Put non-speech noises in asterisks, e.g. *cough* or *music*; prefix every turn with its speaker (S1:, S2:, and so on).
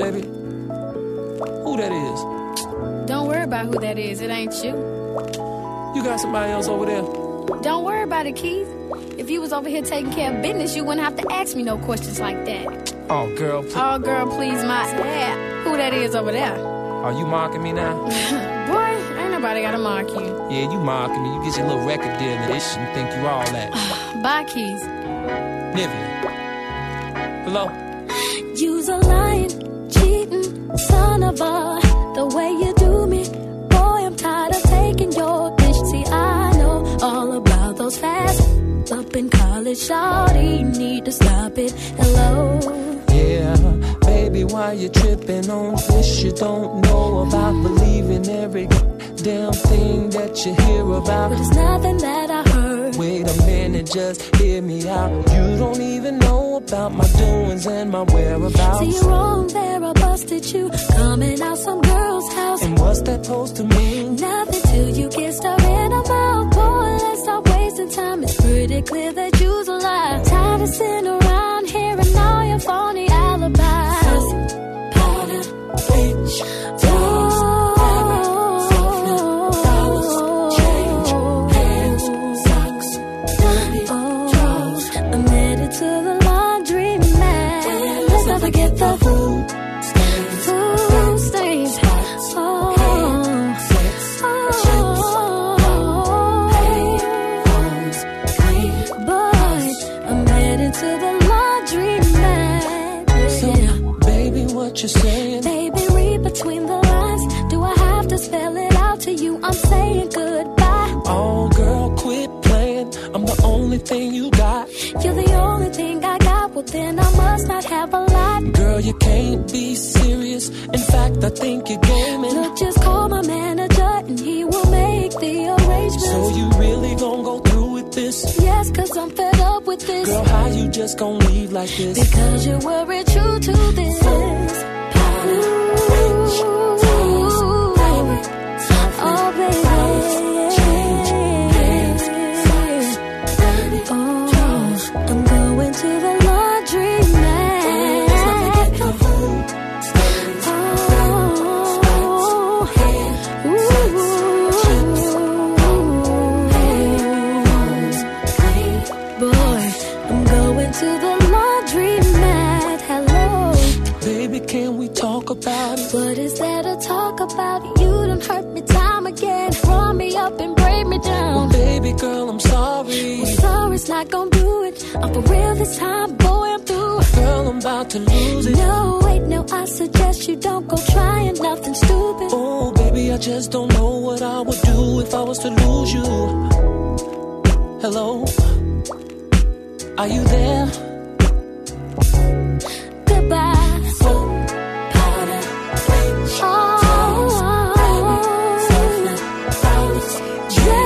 S1: baby. Who that is?
S2: Don't worry about who that is. It ain't you.
S1: You got somebody else over there?
S2: Don't worry about it, Keith. If you was over here taking care of business, you wouldn't have to ask me no questions like that.
S1: Oh, girl. Please.
S2: Oh, girl, please, my yeah. Who that is over there?
S1: Are you mocking me now? *laughs*
S2: Boy, ain't nobody gotta mock you.
S1: Yeah, you mocking me. You get your little record deal and this and think you all that. *sighs*
S2: Bye, Keith.
S1: Nivian. Hello?
S3: You's a lying, But the way you do me, boy, I'm tired of taking your bitch. See, I know all about those facts. Up in college, already need to stop it. Hello.
S1: Yeah, baby, why you trippin' on fish? You don't know about believing every damn thing that you hear about.
S3: But it's nothing that I heard.
S1: Wait a minute, just hear me out. You don't even know about my doings and my whereabouts.
S3: See, you're wrong there, I busted you. Coming out some girl's house.
S1: And what's that supposed to mean?
S3: Nothing till you get stuck in a mouth. Boy, let's stop wasting time. It's pretty clear that forget the food stains. Food stains. Oh, oh. oh. Headed to the laundry mat.
S1: So,
S3: Yeah.
S1: baby, what you saying?
S3: Baby, read between the lines. Do I have to spell it out to you? I'm saying goodbye.
S1: Oh, girl, quit playing. I'm the only thing you got.
S3: You're the only thing I. Well, then I must not have a lot.
S1: Girl, you can't be serious. In fact, I think you're gaming.
S3: Look, just call my manager and he will make the arrangements.
S1: So you really gonna go through with this?
S3: Yes, cause I'm fed up with this.
S1: Girl, how you just gonna leave like this?
S3: Because you weren't true to this. Boy, I'm going to the laundry mat. Hello.
S1: Baby, can we talk about it?
S3: What is there to talk about? You done hurt me time again. Run me up and break me down.
S1: Baby girl, I'm sorry.
S3: Sorry's not gonna do it. I'm for real this time, boy, I'm through.
S1: Girl, I'm about to lose it.
S3: No, wait, no, I suggest you don't go trying nothing stupid.
S1: Oh, baby, I just don't know what I would do if I was to lose you. Hello? Are you there?
S3: Goodbye. Powder. Oh, oh, oh. Yeah.